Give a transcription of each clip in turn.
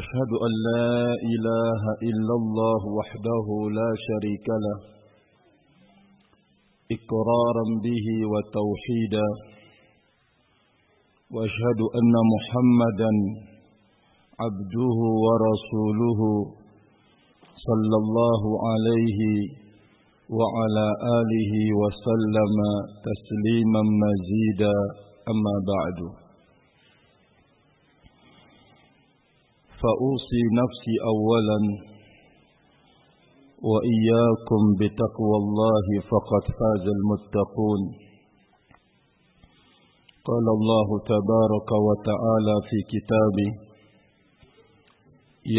أشهد أن لا إله إلا الله وحده لا شريك له إقرارا به وتوحيدا وأشهد أن محمدا عبده ورسوله صلى الله عليه وعلى آله وسلم تسليما مزيدا أما بعد. فأوصي نفسي أولا وإياكم بتقوى الله فقد فاز المتقون. قال الله تبارك وتعالى في كتابه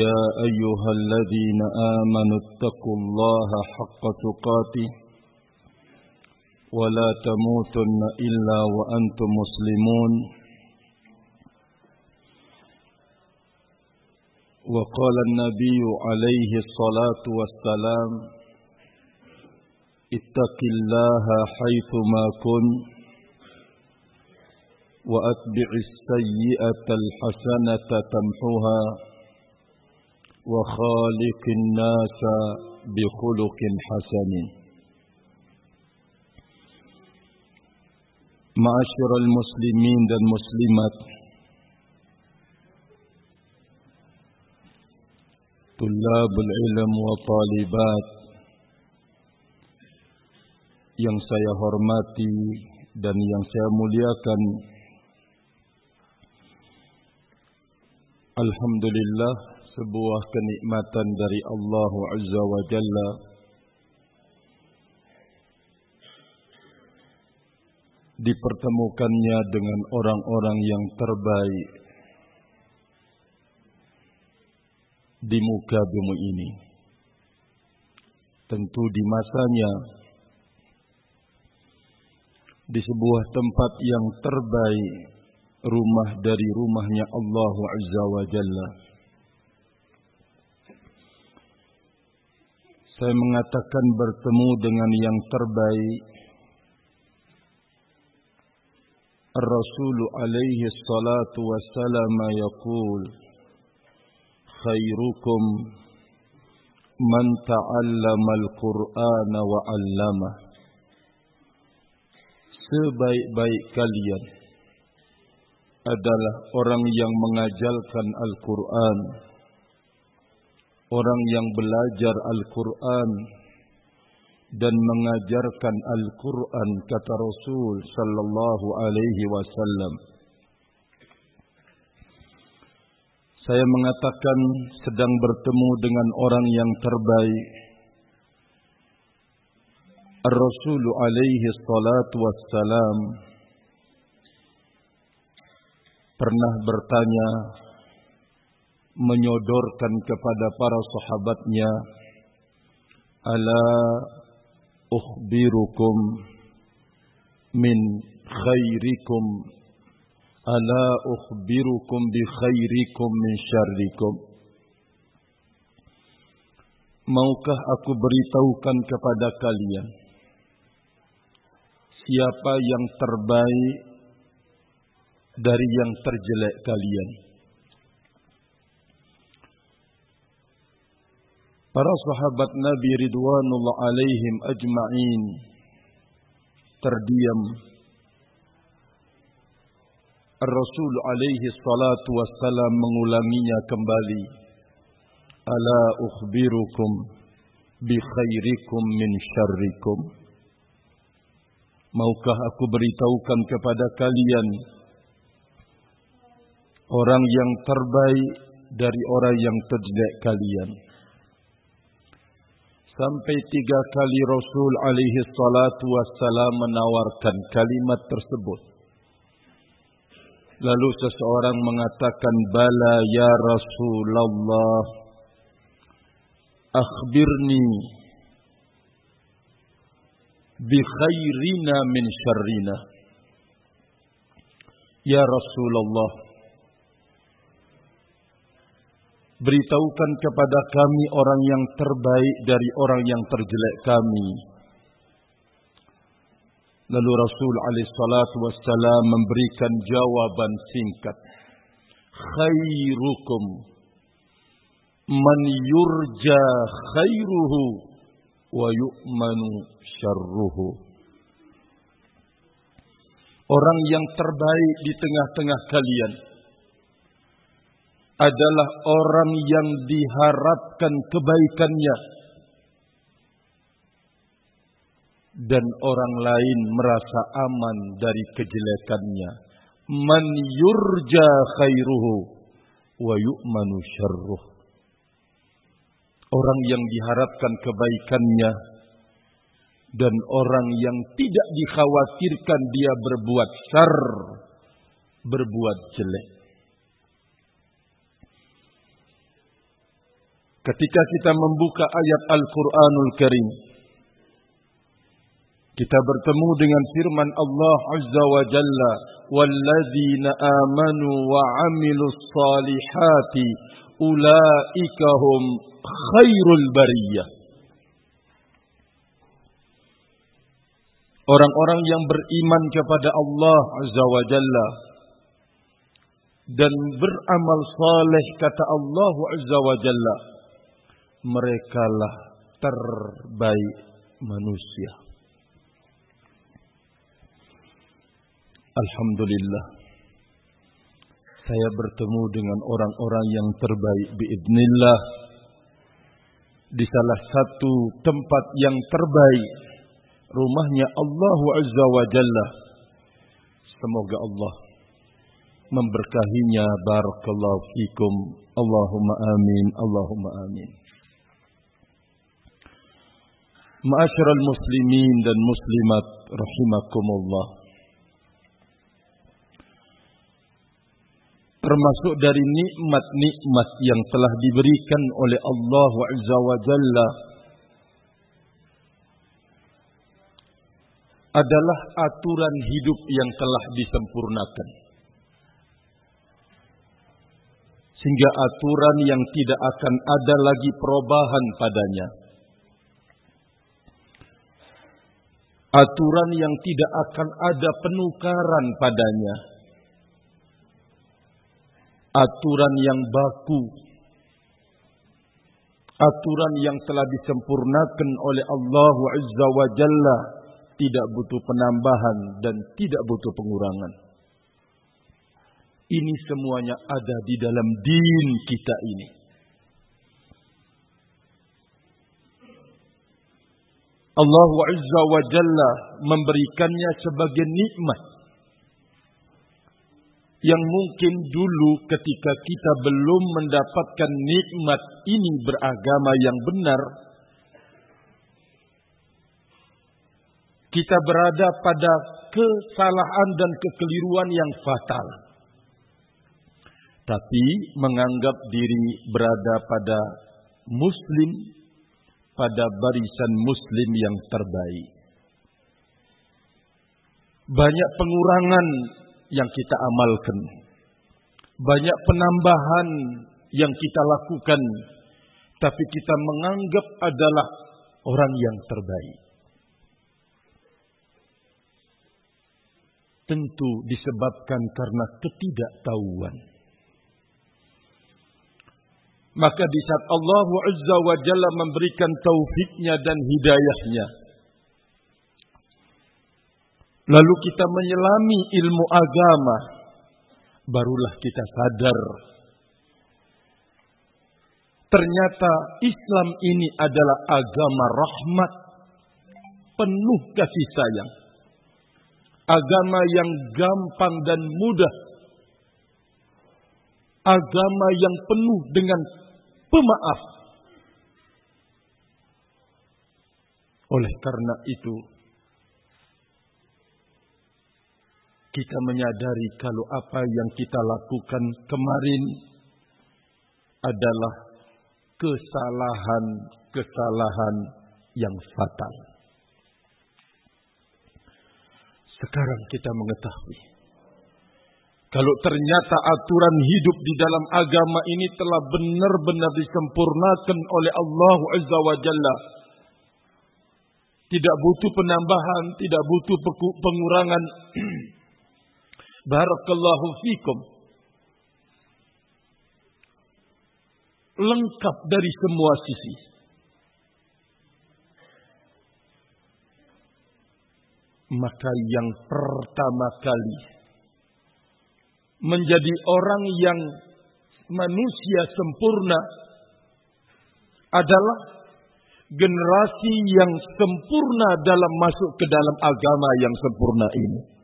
يا أيها الذين آمنوا اتقوا الله حق تقاته ولا تموتن إلا وأنتم مسلمون. وقال النبي عليه الصلاة والسلام اتق الله حيثما كنت وأتبع السيئة الحسنة تمحها وخالق الناس بخلق حسن. معاشر المسلمين dan طلاب العلم وطالبات yang saya hormati dan yang saya muliakan Alhamdulillah sebuah kenikmatan dari Allah Azza wa Jalla dipertemukannya dengan orang-orang yang terbaik Di muka bumi ini. Tentu di masanya di sebuah tempat yang terbaik rumah dari rumahnya Allah Azza wa Jalla. Saya mengatakan bertemu dengan yang terbaik Rasul alaihi salatu wassalam yaqul man ta'allama al-Qur'an wa 'allama Sebaik-baik kalian adalah orang yang mengajarkan Al-Quran, orang yang belajar Al-Quran dan mengajarkan Al-Quran kata Rasul Sallallahu Alaihi Wasallam. Saya mengatakan sedang bertemu dengan orang yang terbaik. Rasul alaihi salatu wassalam pernah bertanya menyodorkan kepada para sahabatnya ala ukhbirukum min khairikum ukhbirukum bi khairikum min syarrikum Maukah aku beritahukan kepada kalian siapa yang terbaik dari yang terjelek kalian. Para sahabat Nabi Ridwanullah alaihim ajma'in terdiam. Rasul alaihi salatu wassalam mengulanginya kembali. Ala ukhbirukum bi khairikum min syarrikum. Maukah aku beritahukan kepada kalian orang yang terbaik dari orang yang terjelek kalian. Sampai tiga kali Rasul alaihi salatu wassalam menawarkan kalimat tersebut. Lalu seseorang mengatakan, Bala ya Rasulullah, akhbirni bi khairina min syarrina. Ya Rasulullah, beritahukan kepada kami orang yang terbaik dari orang yang terjelek kami. Lalu Rasul alaihissalatu wassalam memberikan jawaban singkat. Khairukum man yurja khairuhu wa yu'manu syarruhu. Orang yang terbaik di tengah-tengah kalian adalah orang yang diharapkan kebaikannya dan orang lain merasa aman dari kejelekannya. Man yurja khairuhu wa yu'manu syarruh. Orang yang diharapkan kebaikannya dan orang yang tidak dikhawatirkan dia berbuat syar, berbuat jelek. Ketika kita membuka ayat Al-Quranul Karim, kita bertemu dengan firman Allah Azza wa Jalla, "Walladzina amanu wa 'amilus salihati ulaika hum khairul bariyah." Orang-orang yang beriman kepada Allah Azza wa Jalla dan beramal saleh kata Allah Azza wa Jalla merekalah terbaik manusia. Alhamdulillah. Saya bertemu dengan orang-orang yang terbaik biidnillah di salah satu tempat yang terbaik rumahnya Allah Azza wa Jalla. Semoga Allah memberkahinya barakallahu fikum. Allahumma amin. Allahumma amin. Ma'asyiral muslimin dan muslimat rahimakumullah. Termasuk dari nikmat-nikmat yang telah diberikan oleh Allah Azza wa Jalla adalah aturan hidup yang telah disempurnakan. Sehingga aturan yang tidak akan ada lagi perubahan padanya. Aturan yang tidak akan ada penukaran padanya. Aturan yang baku. Aturan yang telah disempurnakan oleh Allah Azza wa Jalla tidak butuh penambahan dan tidak butuh pengurangan. Ini semuanya ada di dalam din kita ini. Allah Azza wa Jalla memberikannya sebagai nikmat yang mungkin dulu ketika kita belum mendapatkan nikmat ini beragama yang benar kita berada pada kesalahan dan kekeliruan yang fatal. Tapi menganggap diri berada pada muslim, pada barisan muslim yang terbaik. Banyak pengurangan yang kita amalkan. Banyak penambahan yang kita lakukan. Tapi kita menganggap adalah orang yang terbaik. tentu disebabkan karena ketidaktahuan. Maka di saat Allah Azza wa Jalla memberikan taufiknya dan hidayahnya. Lalu kita menyelami ilmu agama. Barulah kita sadar. Ternyata Islam ini adalah agama rahmat. Penuh kasih sayang agama yang gampang dan mudah, agama yang penuh dengan pemaaf. Oleh karena itu, kita menyadari kalau apa yang kita lakukan kemarin adalah kesalahan-kesalahan yang fatal. Sekarang kita mengetahui kalau ternyata aturan hidup di dalam agama ini telah benar-benar disempurnakan oleh Allah Azza wa Jalla. Tidak butuh penambahan, tidak butuh pengurangan. Barakallahu fikum. Lengkap dari semua sisi. Maka yang pertama kali menjadi orang yang manusia sempurna adalah generasi yang sempurna dalam masuk ke dalam agama yang sempurna ini.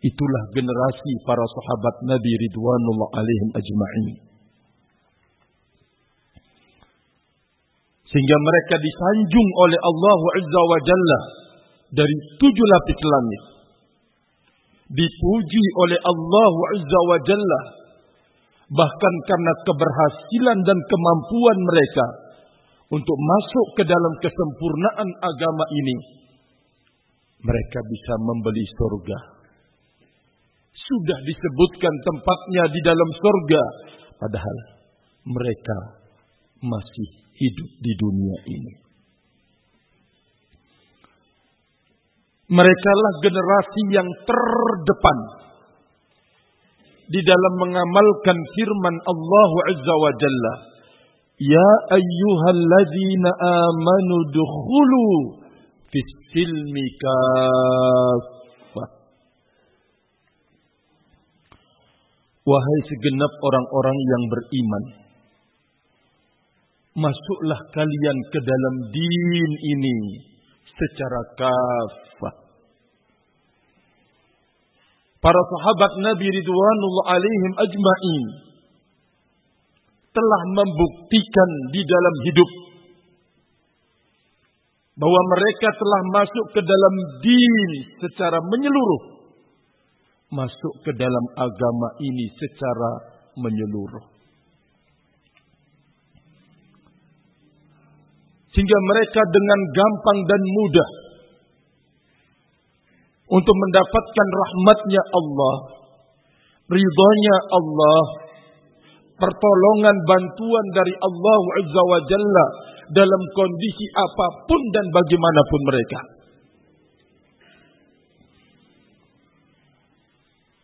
Itulah generasi para sahabat Nabi Ridwanullah alaihim ajma'in. Sehingga mereka disanjung oleh Allah Azza wa Jalla dari tujuh lapis langit. Dipuji oleh Allah Azza wa Jalla. Bahkan karena keberhasilan dan kemampuan mereka untuk masuk ke dalam kesempurnaan agama ini, mereka bisa membeli surga. Sudah disebutkan tempatnya di dalam surga, padahal mereka masih hidup di dunia ini. Mereka lah generasi yang terdepan di dalam mengamalkan firman Allah Azza wa Jalla Ya ayyuhalladzina amanu dukhulu fis silmi kafah. Wahai segenap orang-orang yang beriman. Masuklah kalian ke dalam din ini secara kafah. Para sahabat Nabi Ridwanullah alaihim ajma'in telah membuktikan di dalam hidup bahwa mereka telah masuk ke dalam din secara menyeluruh, masuk ke dalam agama ini secara menyeluruh. Sehingga mereka dengan gampang dan mudah untuk mendapatkan rahmatnya Allah, ridhonya Allah, pertolongan bantuan dari Allah Azza wa Jalla dalam kondisi apa pun dan bagaimanapun mereka.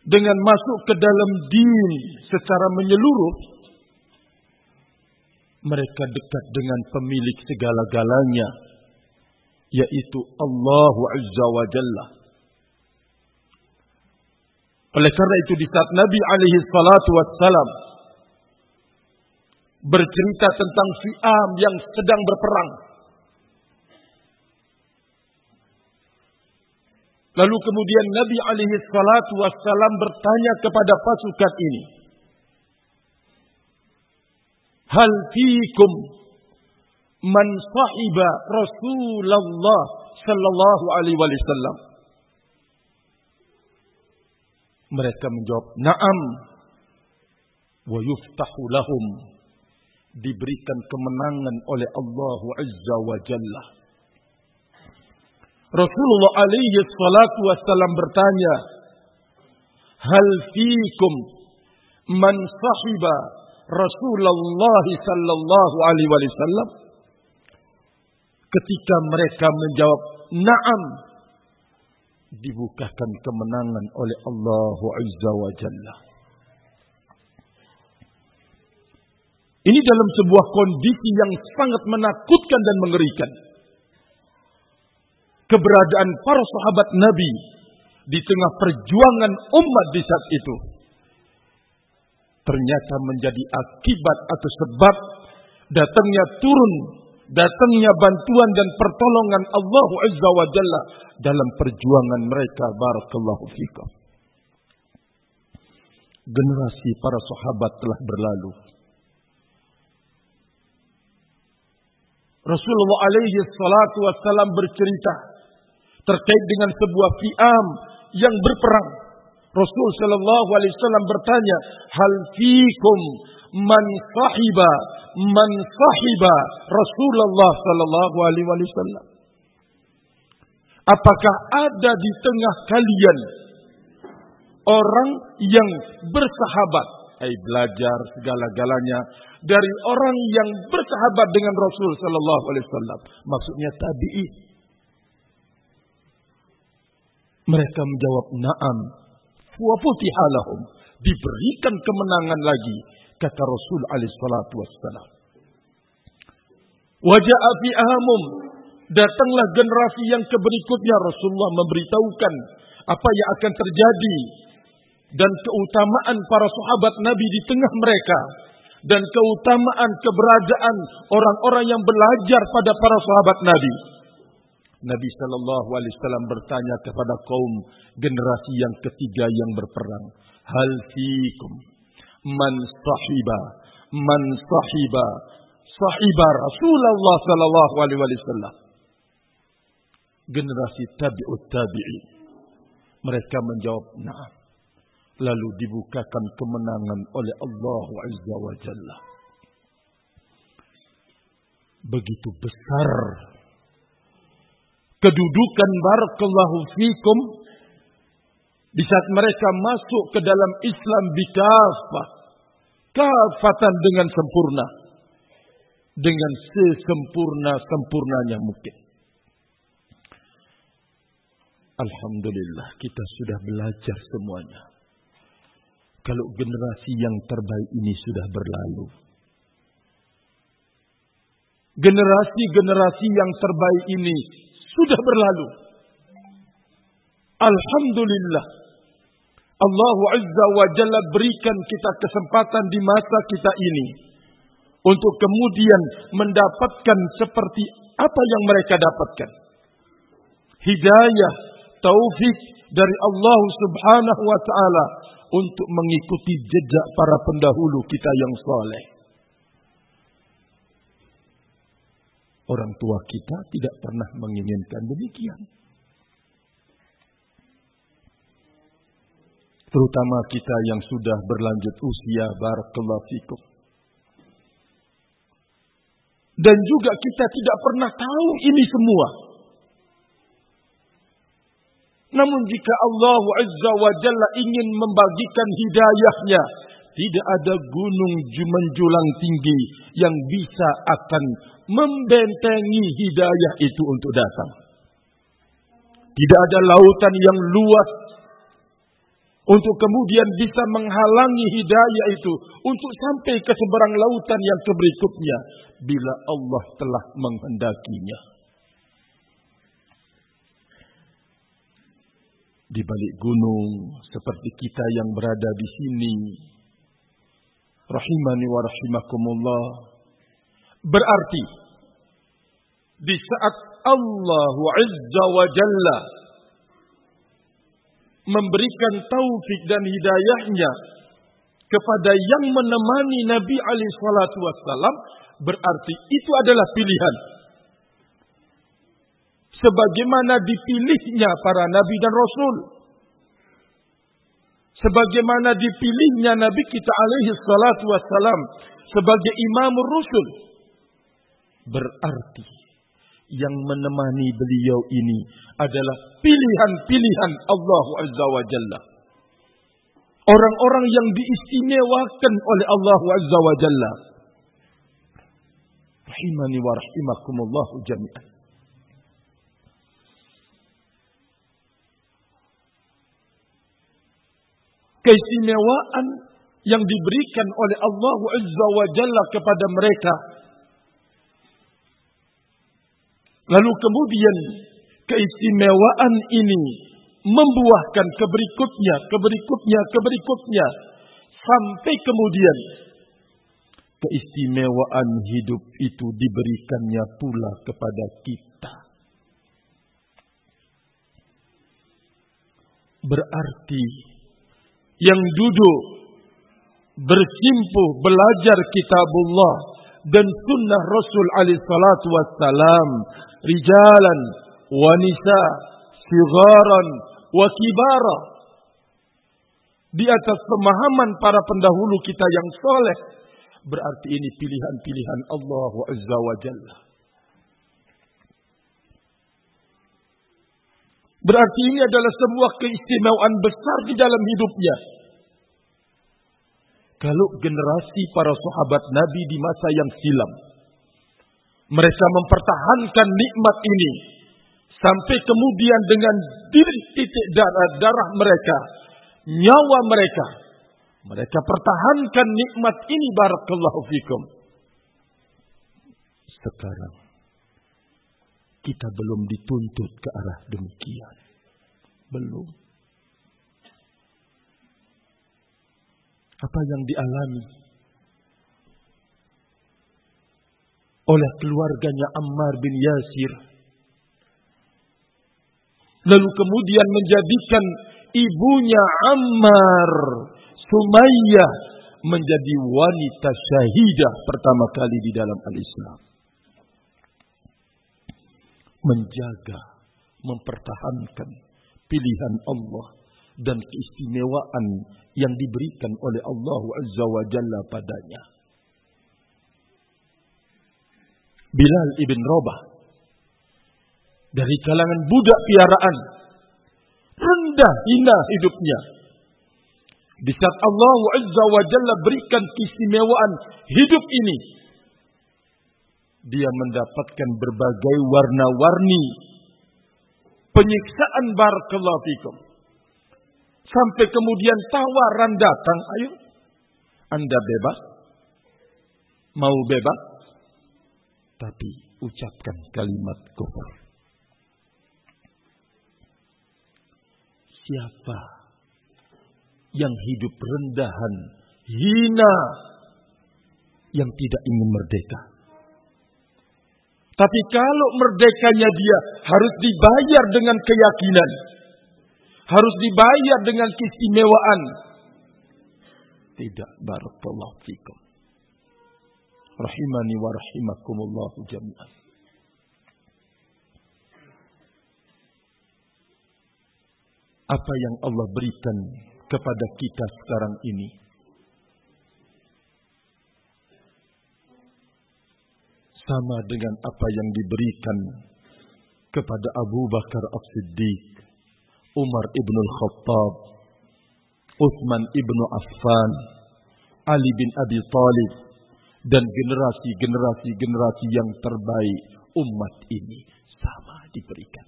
Dengan masuk ke dalam din secara menyeluruh, mereka dekat dengan pemilik segala-galanya, yaitu Allah Azza wa Jalla. Oleh karena itu di saat Nabi alaihi salatu wassalam bercerita tentang Fi'am yang sedang berperang. Lalu kemudian Nabi alaihi salatu wassalam bertanya kepada pasukan ini. Hal fiikum man sahiba Rasulullah sallallahu alaihi wasallam? Mereka menjawab, "Na'am." Wa yuftahu lahum diberikan kemenangan oleh Allah Azza wa Jalla. Rasulullah alaihi salatu wassalam bertanya, Hal fiikum man sahiba Rasulullah sallallahu alaihi wasallam? Ketika mereka menjawab, "Na'am." Dibukakan kemenangan oleh Allah Azza wa Jalla. Ini dalam sebuah kondisi yang sangat menakutkan dan mengerikan. Keberadaan para sahabat Nabi di tengah perjuangan umat di saat itu ternyata menjadi akibat atau sebab datangnya turun datangnya bantuan dan pertolongan Allah Azza wa Jalla dalam perjuangan mereka. Barakallahu fikum. Generasi para sahabat telah berlalu. Rasulullah alaihi salatu wassalam bercerita terkait dengan sebuah fi'am yang berperang. Rasul Shallallahu Alaihi Wasallam bertanya, hal fikum man sahiba man sahiba Rasulullah Shallallahu Alaihi Wasallam. Apakah ada di tengah kalian orang yang bersahabat, ay belajar segala-galanya dari orang yang bersahabat dengan Rasul Shallallahu Alaihi Wasallam. Maksudnya tabi'i. Mereka menjawab na'am. Wa futihalahum. Diberikan kemenangan lagi. Kata Rasul alaihi salatu wassalam. Wajah fi ahamum. Datanglah generasi yang keberikutnya Rasulullah memberitahukan apa yang akan terjadi dan keutamaan para sahabat Nabi di tengah mereka dan keutamaan keberadaan orang-orang yang belajar pada para sahabat Nabi. Nabi Shallallahu Alaihi Wasallam bertanya kepada kaum generasi yang ketiga yang berperang, hal fikum man sahiba man sahiba sahiba Rasulullah Shallallahu Alaihi Wasallam. Generasi tabi'ut tabi'in. Mereka menjawab, "Na'am." lalu dibukakan kemenangan oleh Allah Azza wa Jalla. Begitu besar kedudukan barakallahu fikum di saat mereka masuk ke dalam Islam bikafah kafatan dengan sempurna dengan sesempurna-sempurnanya mungkin. Alhamdulillah kita sudah belajar semuanya kalau generasi yang terbaik ini sudah berlalu. Generasi-generasi yang terbaik ini sudah berlalu. Alhamdulillah. Allah Azza wa Jalla berikan kita kesempatan di masa kita ini. Untuk kemudian mendapatkan seperti apa yang mereka dapatkan. Hidayah, taufik dari Allah subhanahu wa ta'ala untuk mengikuti jejak para pendahulu kita yang soleh. Orang tua kita tidak pernah menginginkan demikian. Terutama kita yang sudah berlanjut usia barakallahu fikum. Dan juga kita tidak pernah tahu ini semua. Namun jika Allah Azza wa Jalla ingin membagikan hidayahnya, tidak ada gunung menjulang tinggi yang bisa akan membentengi hidayah itu untuk datang. Tidak ada lautan yang luas untuk kemudian bisa menghalangi hidayah itu untuk sampai ke seberang lautan yang keberikutnya bila Allah telah menghendakinya. di balik gunung seperti kita yang berada di sini. Rahimani wa rahimakumullah. Berarti di saat Allah Azza wa Jalla memberikan taufik dan hidayahnya kepada yang menemani Nabi alaihi salatu berarti itu adalah pilihan sebagaimana dipilihnya para nabi dan rasul. Sebagaimana dipilihnya Nabi kita alaihi salatu wassalam sebagai imamur rusul. Berarti yang menemani beliau ini adalah pilihan-pilihan Allah Azza wa Jalla. Orang-orang yang diistimewakan oleh Allah Azza wa Jalla. Rahimani wa rahimakumullahu jami'an. keistimewaan yang diberikan oleh Allah Azza wa Jalla kepada mereka. Lalu kemudian keistimewaan ini membuahkan keberikutnya, keberikutnya, keberikutnya. Sampai kemudian keistimewaan hidup itu diberikannya pula kepada kita. Berarti yang duduk bersimpuh belajar kitabullah dan sunnah Rasul alaihi salatu wassalam rijalan wanita sigaran wa kibara. Di atas pemahaman para pendahulu kita yang soleh. Berarti ini pilihan-pilihan Allah Azza wa Jalla. Berarti ini adalah sebuah keistimewaan besar di dalam hidupnya. Kalau generasi para sahabat Nabi di masa yang silam. Mereka mempertahankan nikmat ini. Sampai kemudian dengan diri titik darah, darah mereka. Nyawa mereka. Mereka pertahankan nikmat ini barakallahu fikum. Sekarang kita belum dituntut ke arah demikian. Belum. Apa yang dialami oleh keluarganya Ammar bin Yasir. Lalu kemudian menjadikan ibunya Ammar Sumayyah menjadi wanita syahidah pertama kali di dalam al-Islam. Menjaga, mempertahankan pilihan Allah dan keistimewaan yang diberikan oleh Allah Azza wa Jalla padanya. Bilal ibn Rabah dari kalangan budak piaraan rendah hina hidupnya di saat Allah Azza wa Jalla berikan keistimewaan hidup ini, dia mendapatkan berbagai warna-warni penyiksaan barakallahu fikum. Sampai kemudian tawaran datang, ayo Anda bebas, mau bebas, tapi ucapkan kalimat kufur. Siapa yang hidup rendahan, hina, yang tidak ingin merdeka. Tapi kalau merdekanya dia harus dibayar dengan keyakinan. Harus dibayar dengan keistimewaan. Tidak barakallahu fikum. Rahimani wa rahimakumullahu jami'an. Apa yang Allah berikan kepada kita sekarang ini. Sama dengan apa yang diberikan kepada Abu Bakar As-Siddiq, Umar ibn al-Khattab, Uthman ibn Affan, Ali bin Abi Talib, dan generasi-generasi-generasi yang terbaik umat ini sama diberikan.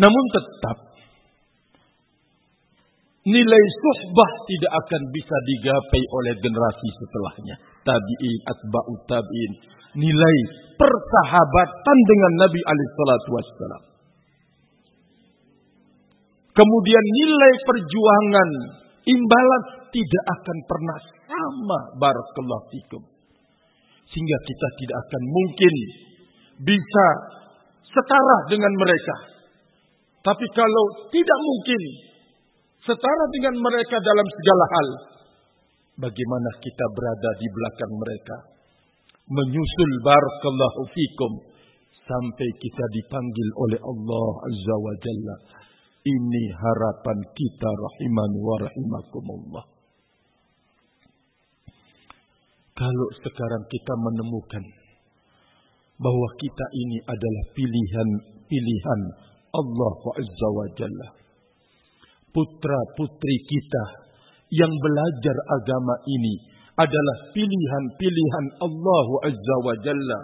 Namun tetap nilai suhbah tidak akan bisa digapai oleh generasi setelahnya. Tabi'in, atba'u tabi'in. Nilai persahabatan dengan Nabi alaihissalatu wassalam. Kemudian nilai perjuangan, imbalan tidak akan pernah sama barakallahu fikum. Sehingga kita tidak akan mungkin bisa setara dengan mereka. Tapi kalau tidak mungkin setara dengan mereka dalam segala hal, bagaimana kita berada di belakang mereka? Menyusul barakallahu fikum sampai kita dipanggil oleh Allah Azza wa Jalla. Ini harapan kita rahiman wa rahimakumullah. Kalau sekarang kita menemukan bahwa kita ini adalah pilihan-pilihan Allah Azza wa Jalla. Putra-putri kita yang belajar agama ini adalah pilihan-pilihan Allah Azza wa Jalla.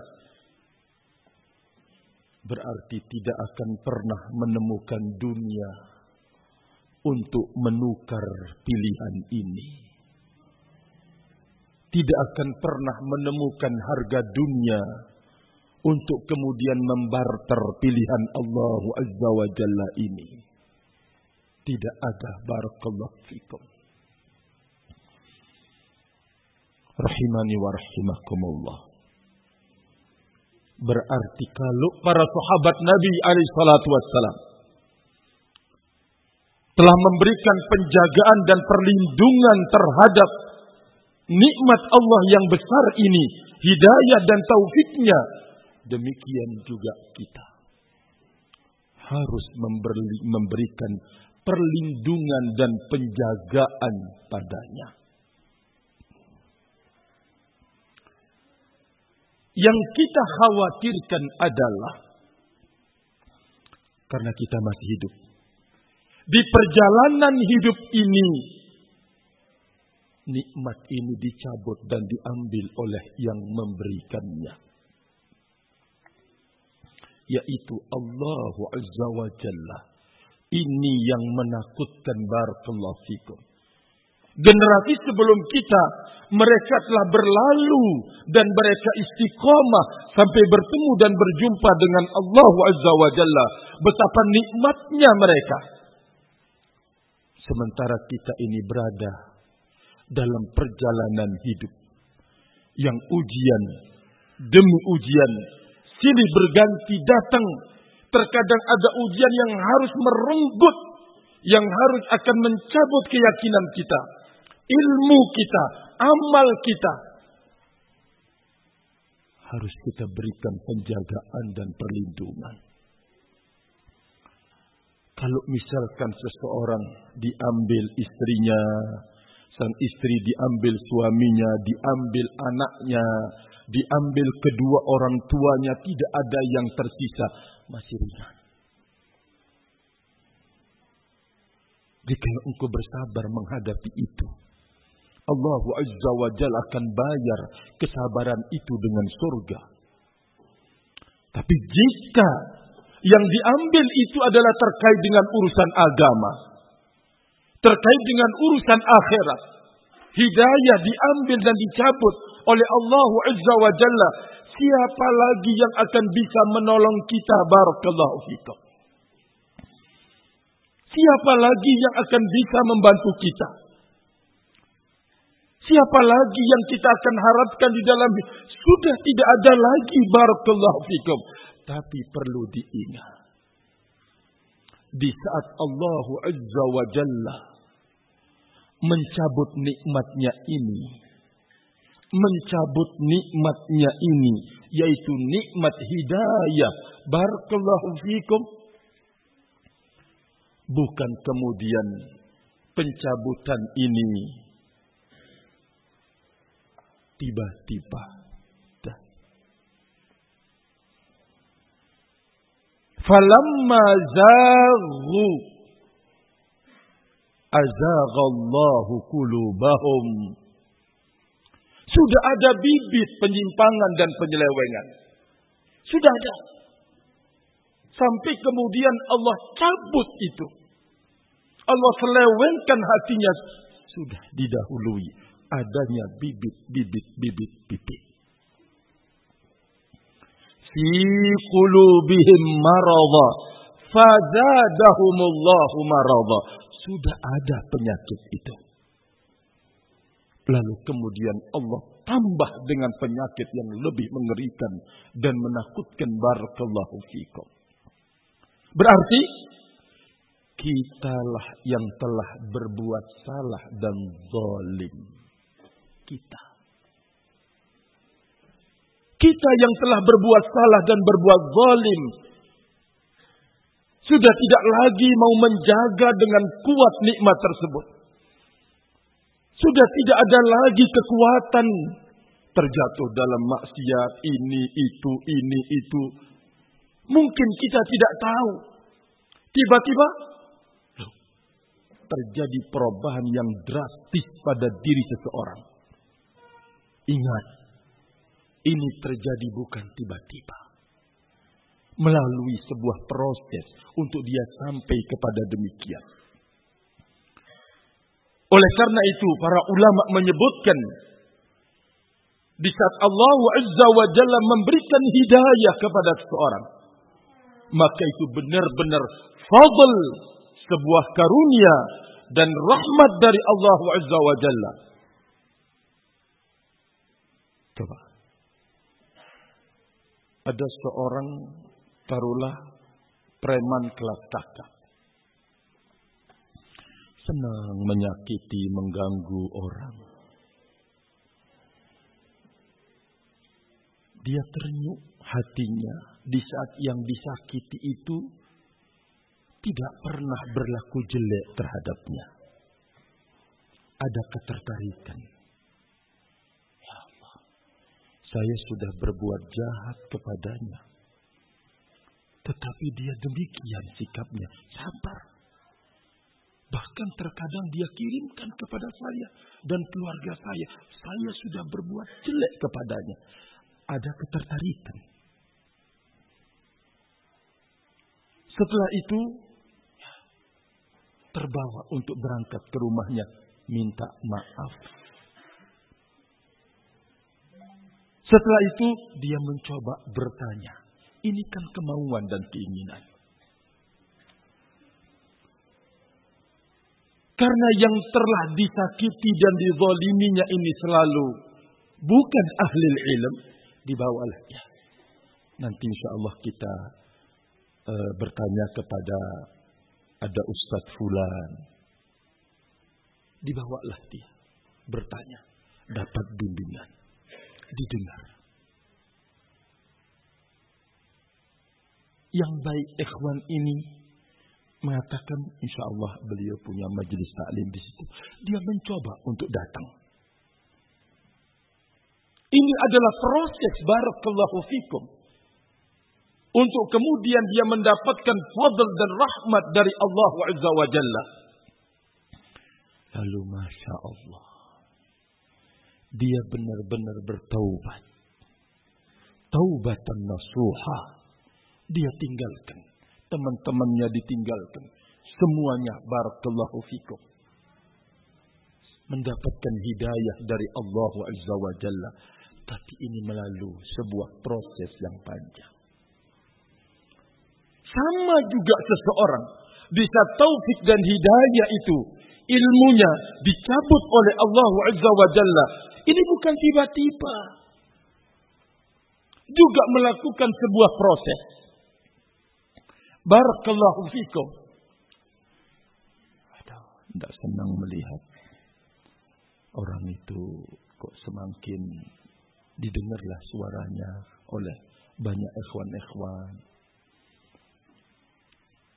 Berarti tidak akan pernah menemukan dunia untuk menukar pilihan ini. Tidak akan pernah menemukan harga dunia untuk kemudian membarter pilihan Allah Azza wa Jalla ini. Tidak ada barakallahu fikum. Rahimani wa rahimakumullah. Berarti kalau para sahabat Nabi alaihi salatu wassalam telah memberikan penjagaan dan perlindungan terhadap nikmat Allah yang besar ini, hidayah dan taufiknya Demikian juga kita. harus memberi, memberikan perlindungan dan penjagaan padanya. Yang kita khawatirkan adalah karena kita masih hidup. Di perjalanan hidup ini, nikmat ini dicabut dan diambil oleh yang memberikannya. Yaitu Allah Azza wa Jalla. Ini yang menakutkan barakallahu fikum. Generasi sebelum kita, mereka telah berlalu dan mereka istiqomah sampai bertemu dan berjumpa dengan Allah Azza wa Jalla. Betapa nikmatnya mereka. Sementara kita ini berada dalam perjalanan hidup yang ujian demi ujian silih berganti datang. Terkadang ada ujian yang harus merenggut, yang harus akan mencabut keyakinan kita ilmu kita, amal kita. Harus kita berikan penjagaan dan perlindungan. Kalau misalkan seseorang diambil istrinya, sang istri diambil suaminya, diambil anaknya, diambil kedua orang tuanya, tidak ada yang tersisa, masih ringan. Jika engkau bersabar menghadapi itu, Allah Azza wa Jal akan bayar kesabaran itu dengan surga. Tapi jika yang diambil itu adalah terkait dengan urusan agama, terkait dengan urusan akhirat, hidayah diambil dan dicabut oleh Allah Azza wa Jalla, siapa lagi yang akan bisa menolong kita barakallahu fikum? Siapa lagi yang akan bisa membantu kita? Siapa lagi yang kita akan harapkan di dalam sudah tidak ada lagi barakallahu fikum. Tapi perlu diingat. Di saat Allah Azza wa Jalla mencabut nikmatnya ini. Mencabut nikmatnya ini. Yaitu nikmat hidayah. Barakallahu fikum. Bukan kemudian pencabutan ini tiba-tiba. Falamma zaghu azaghallahu qulubahum. Sudah ada bibit penyimpangan dan penyelewengan. Sudah ada. Sampai kemudian Allah cabut itu. Allah selewengkan hatinya. Sudah didahului adanya bibit-bibit bibit. Fi qulubihim maradha fazadahumullahu maradha. Sudah ada penyakit itu. Lalu kemudian Allah tambah dengan penyakit yang lebih mengerikan dan menakutkan barakallahu fikum. Berarti kitalah yang telah berbuat salah dan zalim kita. Kita yang telah berbuat salah dan berbuat zalim sudah tidak lagi mau menjaga dengan kuat nikmat tersebut. Sudah tidak ada lagi kekuatan terjatuh dalam maksiat ini itu ini itu. Mungkin kita tidak tahu. Tiba-tiba terjadi perubahan yang drastis pada diri seseorang. Ingat, ini terjadi bukan tiba-tiba. Melalui sebuah proses untuk dia sampai kepada demikian. Oleh karena itu, para ulama menyebutkan di saat Allah Azza wa Jalla memberikan hidayah kepada seseorang, maka itu benar-benar fadl sebuah karunia dan rahmat dari Allah Azza wa Jalla Coba. Ada seorang taruhlah preman kelas kakak. Senang menyakiti, mengganggu orang. Dia ternyuk hatinya di saat yang disakiti itu tidak pernah berlaku jelek terhadapnya. Ada ketertarikan. Ya Allah, saya sudah berbuat jahat kepadanya. Tetapi dia demikian sikapnya, sabar. Bahkan terkadang dia kirimkan kepada saya dan keluarga saya. Saya sudah berbuat jelek kepadanya. Ada ketertarikan. Setelah itu terbawa untuk berangkat ke rumahnya minta maaf. Setelah itu dia mencoba bertanya. Ini kan kemauan dan keinginan. Karena yang telah disakiti dan dizoliminya ini selalu bukan ahli ilm, dibawalah ya. Nanti insya Allah kita uh, bertanya kepada ada Ustadz Fulan. Dibawalah dia bertanya, dapat bimbingan, didengar. Yang baik ikhwan ini mengatakan insya Allah beliau punya majelis taklim di situ. Dia mencoba untuk datang. Ini adalah proses barakallahu fikum. Untuk kemudian dia mendapatkan fadl dan rahmat dari Allah Azza wa Jalla. Lalu Masya Allah. Dia benar-benar bertaubat. Taubatan nasuha. Dia tinggalkan. Teman-temannya ditinggalkan. Semuanya barakallahu fikum. Mendapatkan hidayah dari Allah Azza wa Jalla. Tapi ini melalui sebuah proses yang panjang. Sama juga seseorang bisa taufik dan hidayah itu ilmunya dicabut oleh Allah Azza wa Jalla. Ini bukan tiba-tiba. Juga melakukan sebuah proses. Barakallahu fikum. Aduh, tidak senang melihat orang itu kok semakin didengarlah suaranya oleh banyak ikhwan-ikhwan.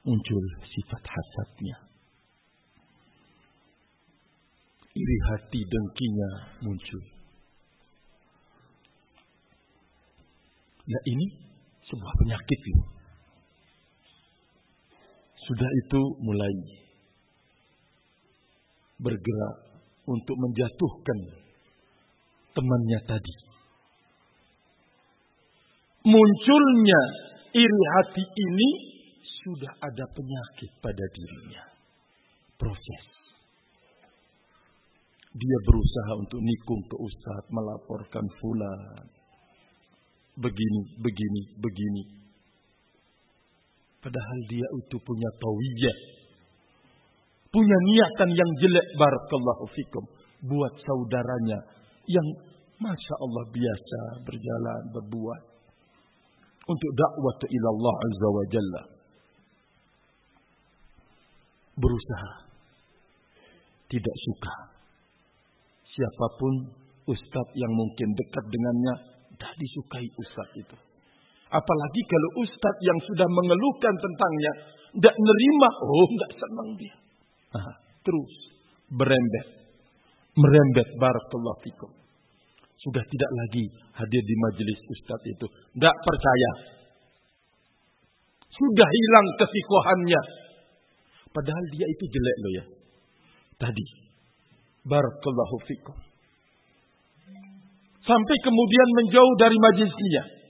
Muncul sifat hasadnya. Iri hati dengkinya muncul. Nah ini sebuah penyakit ini. Sudah itu mulai bergerak untuk menjatuhkan temannya tadi munculnya iri hati ini sudah ada penyakit pada dirinya. Proses. Dia berusaha untuk nikung ke ustaz, melaporkan fulan. Begini, begini, begini. Padahal dia itu punya tawiyah. Punya niatan yang jelek barakallahu fikum. Buat saudaranya yang Masya Allah biasa berjalan, berbuat untuk dakwah ke Allah Azza wa Jalla. Berusaha. Tidak suka. Siapa pun ustadz yang mungkin dekat dengannya, tidak disukai ustadz itu. Apalagi kalau ustadz yang sudah mengeluhkan tentangnya, tidak nerima, oh tidak senang dia. Nah, terus berembet. Merembet barakallahu fikum sudah tidak lagi hadir di majelis ustadz itu. Tidak percaya. Sudah hilang kesikohannya. Padahal dia itu jelek loh ya. Tadi. Barakallahu fikum. Sampai kemudian menjauh dari majelisnya.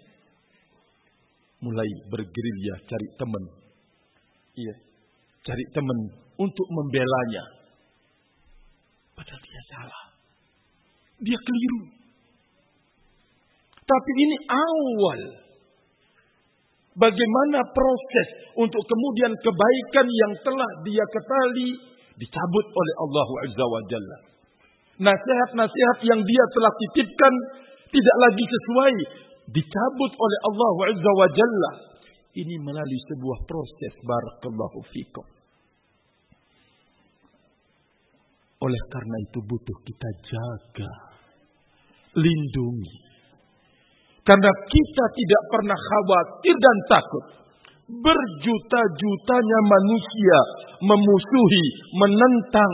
Mulai bergerilya cari teman. Iya. Cari teman untuk membelanya. Padahal dia salah. Dia keliru. Tapi ini awal. Bagaimana proses untuk kemudian kebaikan yang telah dia ketahui dicabut oleh Allah Azza wa Jalla. Nasihat-nasihat yang dia telah titipkan tidak lagi sesuai. Dicabut oleh Allah Azza wa Jalla. Ini melalui sebuah proses. Barakallahu fikum. Oleh karena itu butuh kita jaga. Lindungi karena kita tidak pernah khawatir dan takut berjuta-jutanya manusia memusuhi, menentang,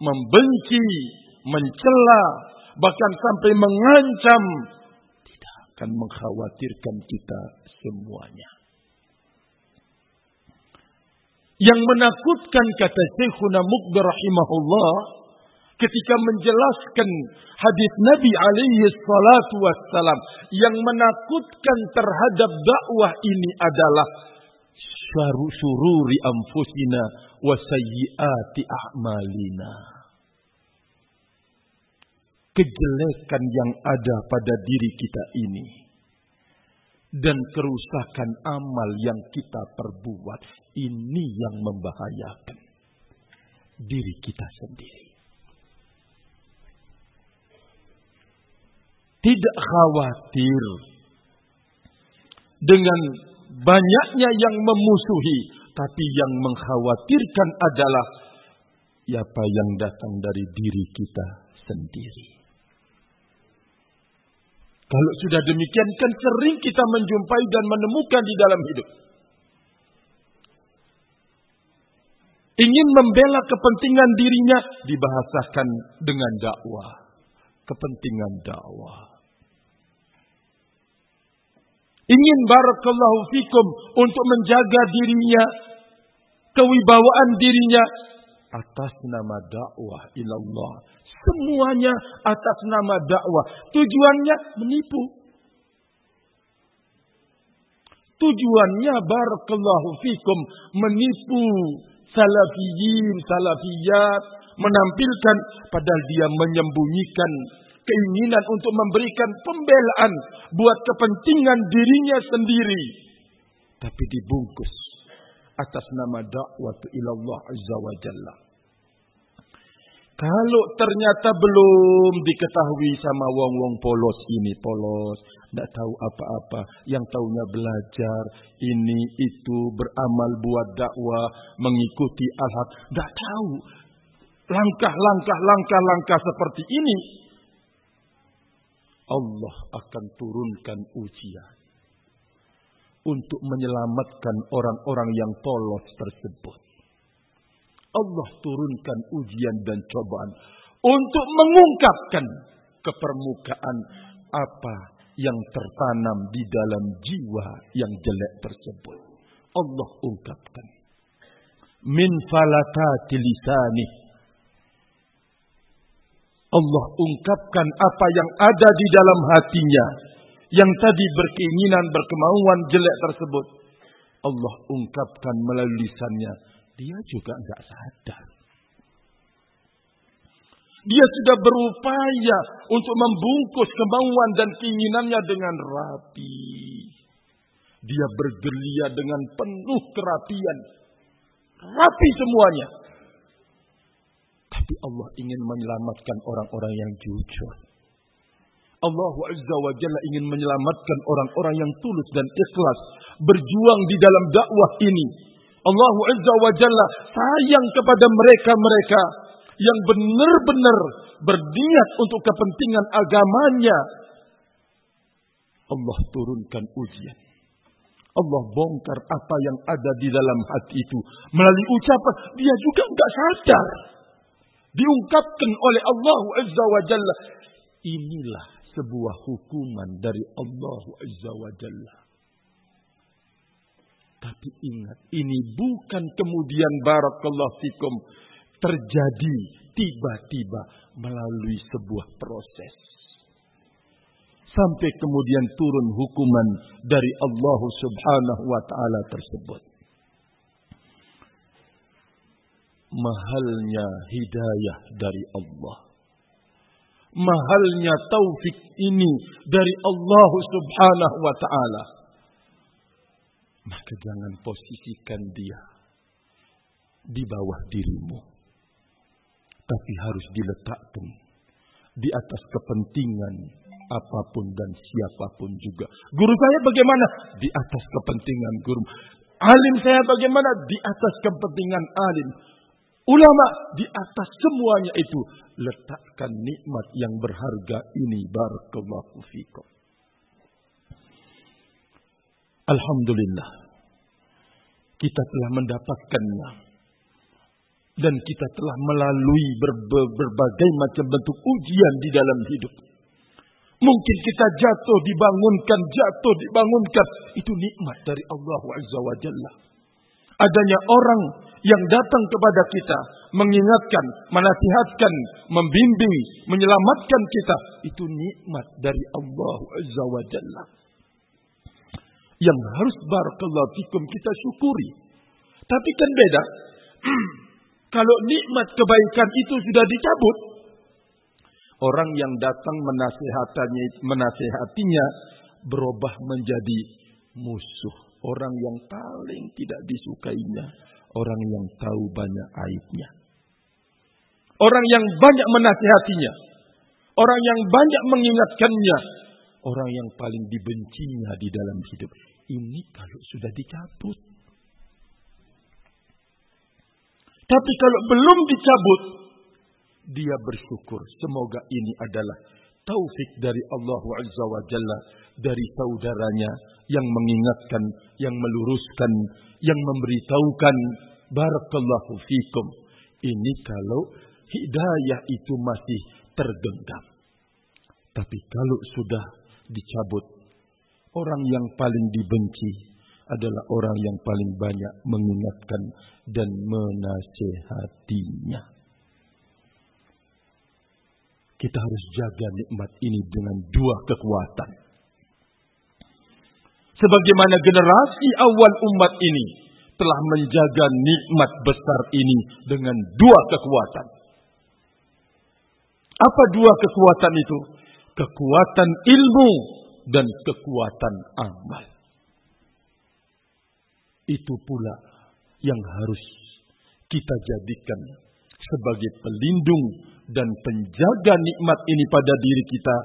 membenci, mencela, bahkan sampai mengancam, akan mengkhawatirkan kita semuanya. Yang menakutkan kata Syekhuna Mukbar rahimahullah ketika menjelaskan hadis Nabi alaihi salatu wassalam yang menakutkan terhadap dakwah ini adalah sururi anfusina wa sayyiati a'malina. Kejelekan yang ada pada diri kita ini dan kerusakan amal yang kita perbuat ini yang membahayakan diri kita sendiri. Tidak khawatir dengan banyaknya yang memusuhi, tapi yang mengkhawatirkan adalah apa yang datang dari diri kita sendiri. Kalau sudah demikian kan sering kita menjumpai dan menemukan di dalam hidup. Ingin membela kepentingan dirinya dibahasakan dengan dakwah. Kepentingan dakwah. Ingin barakallahu fikum untuk menjaga dirinya, kewibawaan dirinya atas nama dakwah ilallah. Semuanya atas nama dakwah. Tujuannya menipu. Tujuannya barakallahu fikum menipu salafiyin, salafiyat, menampilkan padahal dia menyembunyikan keinginan untuk memberikan pembelaan buat kepentingan dirinya sendiri. Tapi dibungkus atas nama dakwah ilallah azza wa jalla. Kalau ternyata belum diketahui sama wong-wong polos ini polos, tidak tahu apa-apa, yang tahunya belajar ini itu beramal buat dakwah, mengikuti al-haq, tidak tahu. Langkah-langkah langkah-langkah seperti ini Allah akan turunkan ujian untuk menyelamatkan orang-orang yang polos tersebut. Allah turunkan ujian dan cobaan untuk mengungkapkan ke permukaan apa yang tertanam di dalam jiwa yang jelek tersebut. Allah ungkapkan. Min falatati lisanih Allah ungkapkan apa yang ada di dalam hatinya. Yang tadi berkeinginan, berkemauan jelek tersebut. Allah ungkapkan melalui lisannya. Dia juga nggak sadar. Dia sudah berupaya untuk membungkus kemauan dan keinginannya dengan rapi. Dia bergelia dengan penuh kerapian. Rapi semuanya. Tapi Allah ingin menyelamatkan orang-orang yang jujur. Allah Azza wa ingin menyelamatkan orang-orang yang tulus dan ikhlas. Berjuang di dalam dakwah ini. Allah Azza wa Jalla sayang kepada mereka-mereka yang benar-benar berniat untuk kepentingan agamanya. Allah turunkan ujian. Allah bongkar apa yang ada di dalam hati itu. Melalui ucapan, dia juga enggak sadar diungkapkan oleh Allah Azza wa Jalla. Inilah sebuah hukuman dari Allah Azza wa Jalla. Tapi ingat, ini bukan kemudian barakallahu fikum terjadi tiba-tiba melalui sebuah proses. Sampai kemudian turun hukuman dari Allah subhanahu wa ta'ala tersebut. mahalnya hidayah dari Allah. Mahalnya taufik ini dari Allah subhanahu wa ta'ala. Maka jangan posisikan dia di bawah dirimu. Tapi harus diletakkan di atas kepentingan apa pun dan siapa pun juga. Guru saya bagaimana? Di atas kepentingan guru. Alim saya bagaimana? Di atas kepentingan alim. Ulama di atas semuanya itu letakkan nikmat yang berharga ini barakallahu fikum. Alhamdulillah. kita telah mendapatkannya. Dan kita telah melalui berbagai macam bentuk ujian di dalam hidup. Mungkin kita jatuh dibangunkan, jatuh dibangunkan. Itu nikmat dari Allah Azza wa Jalla. Adanya orang yang datang kepada kita, mengingatkan, menasihatkan, membimbing, menyelamatkan kita. Itu nikmat dari Allah Azza wa Jalla. Yang harus barakallahu fikum kita syukuri. Tapi kan beda. Kalau nikmat kebaikan itu sudah dicabut, orang yang datang menasehatinya, menasehatinya berubah menjadi musuh. Orang yang paling tidak disukainya. Orang yang tahu banyak aibnya. Orang yang banyak menasehatinya. Orang yang banyak mengingatkannya. Orang yang paling dibencinya di dalam hidup. Ini kalau sudah dicabut. Tapi kalau belum dicabut, dia bersyukur. Semoga ini adalah taufik dari Allah Azza wa Jalla dari saudaranya yang mengingatkan, yang meluruskan, yang memberitahukan barakallahu fikum. Ini kalau hidayah itu masih tergenggam. Tapi kalau sudah dicabut, orang yang paling dibenci adalah orang yang paling banyak mengingatkan dan menasehatinya. Kita harus jaga nikmat ini dengan dua kekuatan. Sebagaimana generasi awal umat ini telah menjaga nikmat besar ini dengan dua kekuatan. Apa dua kekuatan itu? Kekuatan ilmu dan kekuatan amal. Itu pula yang harus kita jadikan sebagai pelindung dan penjaga nikmat ini pada diri kita.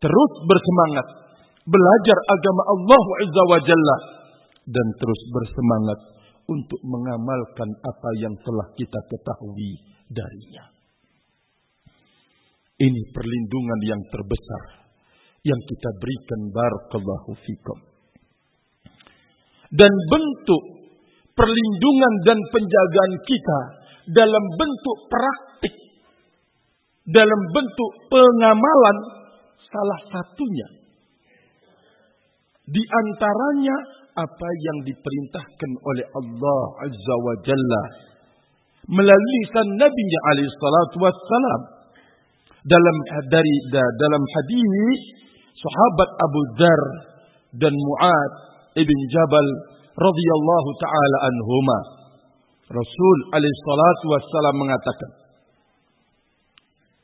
Terus bersemangat belajar agama Allah Azza wa Jalla dan terus bersemangat untuk mengamalkan apa yang telah kita ketahui darinya. Ini perlindungan yang terbesar yang kita berikan barakallahu fikum. Dan bentuk perlindungan dan penjagaan kita dalam bentuk praktik, dalam bentuk pengamalan salah satunya. Di antaranya apa yang diperintahkan oleh Allah Azza wa Jalla melalui lisan Nabi alaihi salatu wassalam dalam dari dalam hadis sahabat Abu Dzar dan Muad ibn Jabal radhiyallahu taala anhuma Rasul alaihi salatu wassalam mengatakan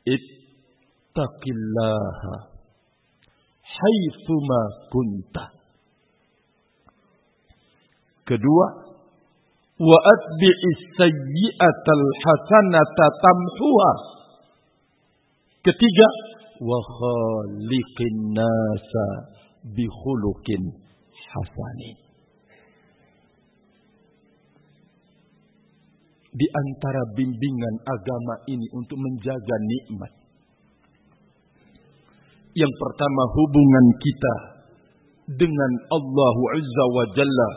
Ittaqillaha haitsuma kunta Kedua, wa atbi'is sayyi'atal hasanata tamhuha. Ketiga, wa khaliqin nasa bi khuluqin hasanin. Di antara bimbingan agama ini untuk menjaga nikmat. Yang pertama hubungan kita dengan Allah Azza wa Jalla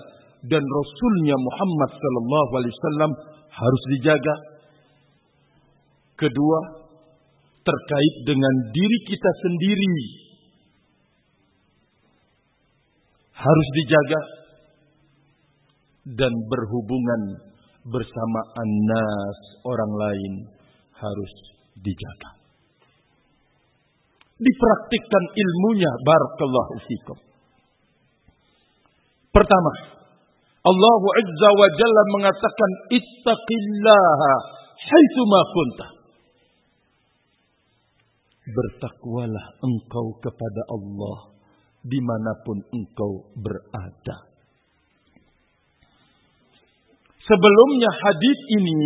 dan Rasulnya Muhammad Sallallahu Alaihi Wasallam harus dijaga. Kedua, terkait dengan diri kita sendiri harus dijaga dan berhubungan bersama anas orang lain harus dijaga. Dipraktikkan ilmunya barakallahu fikum. Pertama, Allah Azza wa Jalla mengatakan ittaqillaha haitsuma kunta. Bertakwalah engkau kepada Allah di mana pun engkau berada. Sebelumnya hadis ini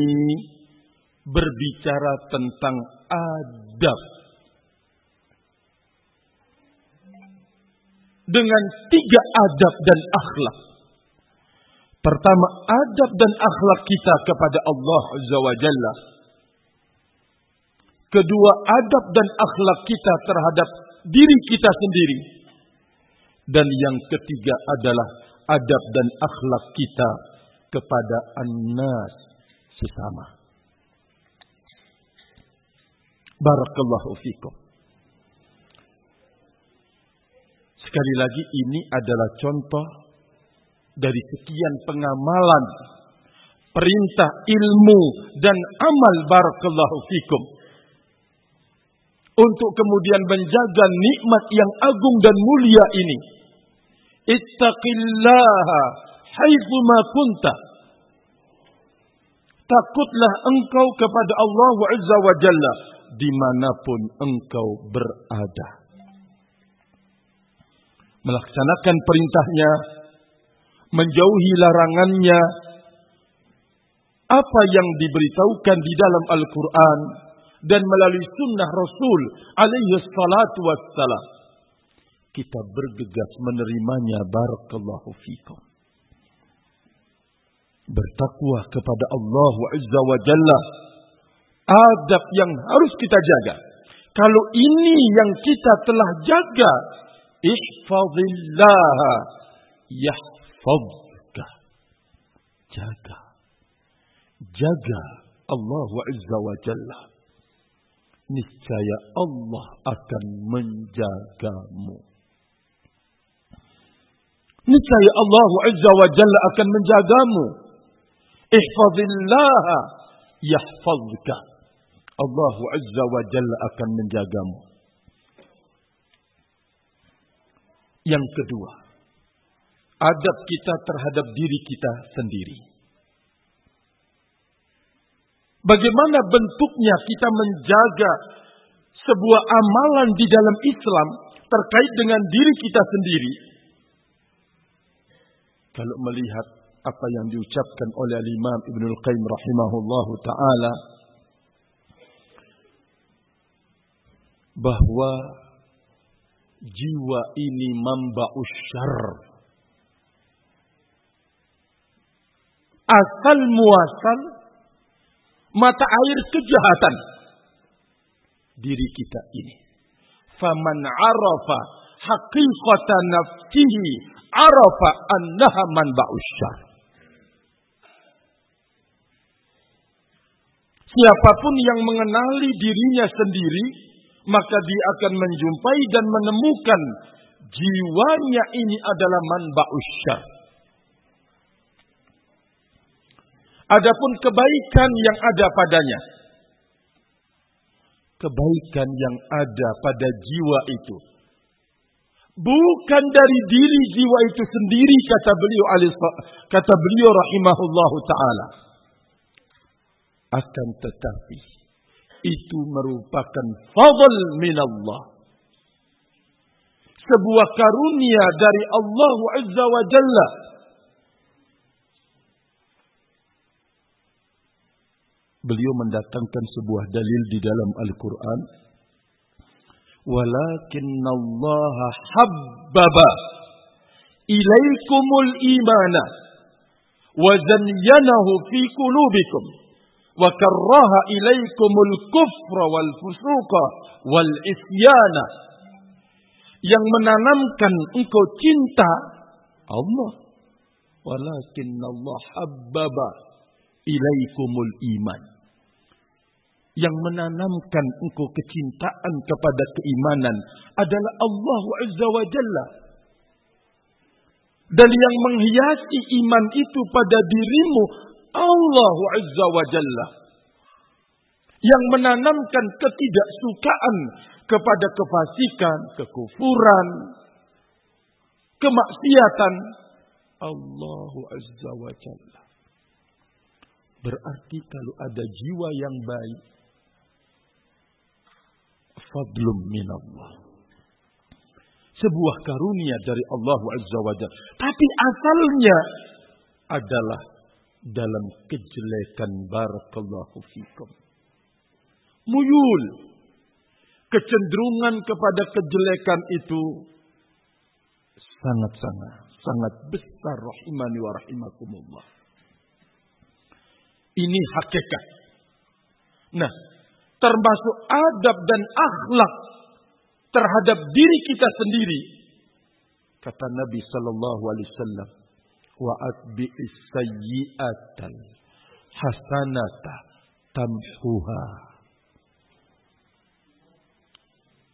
berbicara tentang adab. Dengan tiga adab dan akhlak Pertama, adab dan akhlak kita kepada Allah Azza wa Jalla. Kedua, adab dan akhlak kita terhadap diri kita sendiri. Dan yang ketiga adalah adab dan akhlak kita kepada anas sesama. Barakallahu fikum. Sekali lagi ini adalah contoh dari sekian pengamalan perintah ilmu dan amal barakallahu fikum untuk kemudian menjaga nikmat yang agung dan mulia ini. Ittaqillaha haitsu ma kunta. Takutlah engkau kepada Allah Azza wa Jalla di mana pun engkau berada. Melaksanakan perintahnya, menjauhi larangannya, apa yang diberitahukan di dalam Al-Quran dan melalui sunnah Rasul alaihi salatu wassalam. Kita bergegas menerimanya barakallahu fikum. Bertakwa kepada Allah Azza wa Jalla. Adab yang harus kita jaga. Kalau ini yang kita telah jaga. Ihfazillah. Yahfazka. Jaga. Jaga Allah Azza wa Jalla. Niscaya Allah akan menjagamu. Niscaya Allah Azza wa Jalla akan menjagamu. Ihfazillah yahfazka. Allah Azza wa Jalla akan menjagamu. Yang kedua, adab kita terhadap diri kita sendiri. Bagaimana bentuknya kita menjaga sebuah amalan di dalam Islam terkait dengan diri kita sendiri? Kalau melihat apa yang diucapkan oleh Imam Ibnul Qayyim rahimahullah taala bahwa jiwa ini mamba'us syar. Asal muasal mata air kejahatan diri kita ini. Faman arafa haqiqata nafsihi arafa annaha manba'us syar. Siapa pun yang mengenali dirinya sendiri, maka dia akan menjumpai dan menemukan jiwanya ini adalah manba'us. Adapun kebaikan yang ada padanya. Kebaikan yang ada pada jiwa itu. Bukan dari diri jiwa itu sendiri kata beliau kata beliau rahimahullahu taala. Akan tetapi itu merupakan fadl minallah. Sebuah karunia dari Allah Azza wa Jalla beliau mendatangkan sebuah dalil di dalam Al-Quran. Walakin Allah habbaba ilaikumul imana wa fi qulubikum wa karraha ilaikumul kufra wal fusuqa wal isyana. Yang menanamkan engkau cinta Allah. Walakin Allah habbaba ilaikumul iman yang menanamkan engkau kecintaan kepada keimanan adalah Allah Azza wa Jalla. Dan yang menghiasi iman itu pada dirimu Allah Azza wa Jalla. Yang menanamkan ketidaksukaan kepada kefasikan, kekufuran, kemaksiatan Allah Azza wa Jalla. Berarti kalau ada jiwa yang baik, fadlum minallah. Sebuah karunia dari Allah Azza wa Jalla. Tapi asalnya adalah dalam kejelekan barakallahu fikum. Muyul. Kecenderungan kepada kejelekan itu sangat-sangat sangat besar rahimani wa rahimakumullah. Ini hakikat. Nah, termasuk adab dan akhlak terhadap diri kita sendiri. Kata Nabi sallallahu alaihi wasallam, Wa atbi'is sayyi'atal hasanata tamhuha.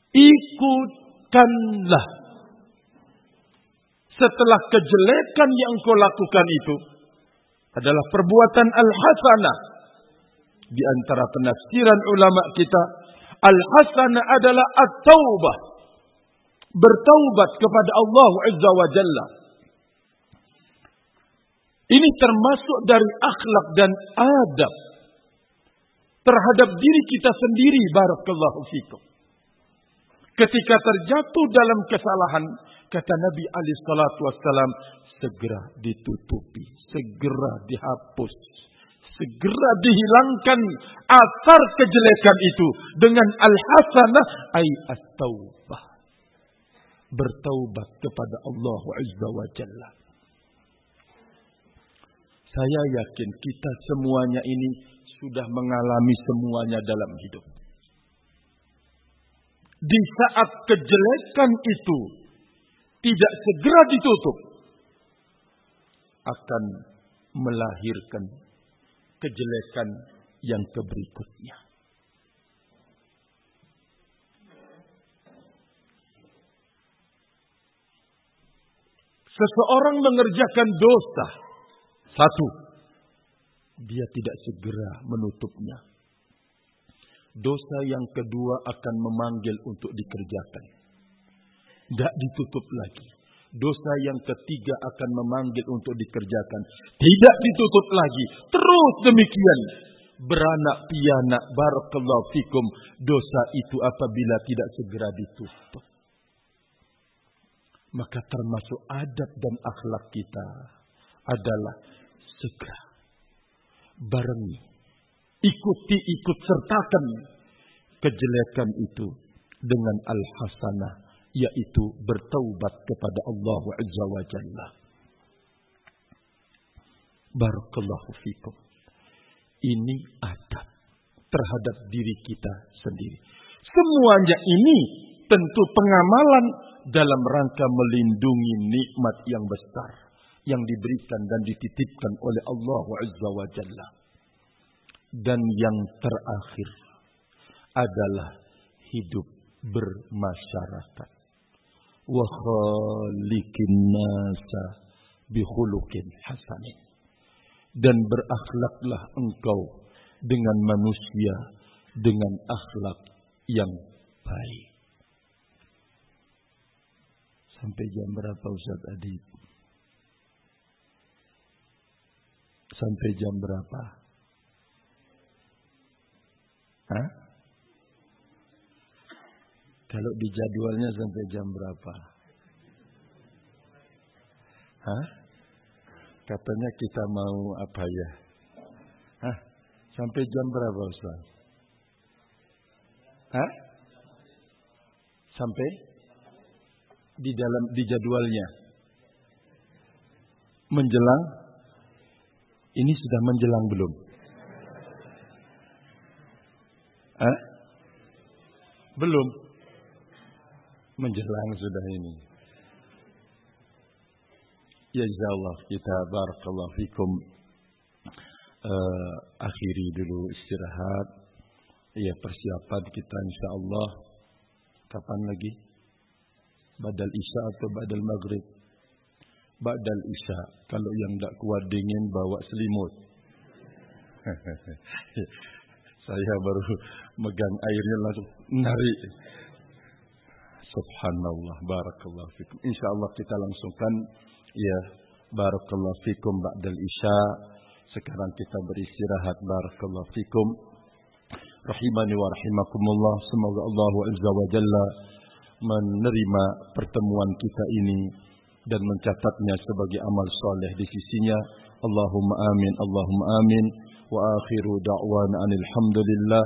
Ikutkanlah setelah kejelekan yang kau lakukan itu adalah perbuatan al-hasanah. Di antara penafsiran ulama kita, al-hasanah adalah at-taubah. Bertaubat kepada Allah Azza wa Jalla. Ini termasuk dari akhlak dan adab terhadap diri kita sendiri barakallahu fikum. Ketika terjatuh dalam kesalahan, kata Nabi alaihi salatu segera ditutupi, segera dihapus, segera dihilangkan asar kejelekan itu dengan al-hasanah ay at-taubah. Bertaubat kepada Allah Azza wa Jalla. Saya yakin kita semuanya ini sudah mengalami semuanya dalam hidup. Di saat kejelekan itu tidak segera ditutup, akan melahirkan kejelekan yang keberikutnya. Seseorang mengerjakan dosa, satu, dia tidak segera menutupnya. Dosa yang kedua akan memanggil untuk dikerjakan. Tidak ditutup lagi. Dosa yang ketiga akan memanggil untuk dikerjakan. Tidak ditutup lagi. Terus demikian. Beranak pianak barakallahu fikum. Dosa itu apabila tidak segera ditutup. Maka termasuk adab dan akhlak kita adalah segera barengi. Ikuti, ikut sertakan kejelekan itu dengan al-hasanah. Yaitu bertaubat kepada Allah Azza wa Jalla. Barakallahu fikum. Ini adab terhadap diri kita sendiri. Semuanya ini tentu pengamalan dalam rangka melindungi nikmat yang besar yang diberikan dan dititipkan oleh Allah Azza wa Jalla. Dan yang terakhir adalah hidup bermasyarakat. Wa khaliqin nasa hasanin. Dan berakhlaklah engkau dengan manusia dengan akhlak yang baik. Sampai jam berapa Ustaz Adib? Sampai jam berapa? Hah? Kalau di jadwalnya sampai jam berapa? Hah? Katanya kita mau apa ya? Hah? Sampai jam berapa Ustaz? Hah? Sampai di dalam di jadwalnya menjelang ini sudah menjelang belum? Hah? Belum. Menjelang sudah ini. Ya Allah kita barakallahu fikum uh, akhiri dulu istirahat. Ya persiapan kita insya Allah kapan lagi? Badal Isya atau Badal Maghrib? Ba'dal Isya. Kalau yang tidak kuat dingin bawa selimut. Saya baru megang airnya langsung narik. Subhanallah, barakallahu fikum. Insyaallah kita langsungkan ya barakallahu fikum ba'dal isya. Sekarang kita beristirahat barakallahu fikum. Rahimani wa rahimakumullah. Semoga Allah Azza wa Jalla menerima pertemuan kita ini dan mencatatnya sebagai amal soleh di sisinya. Allahumma amin, Allahumma amin. Wa akhiru da'wana anil hamdulillah.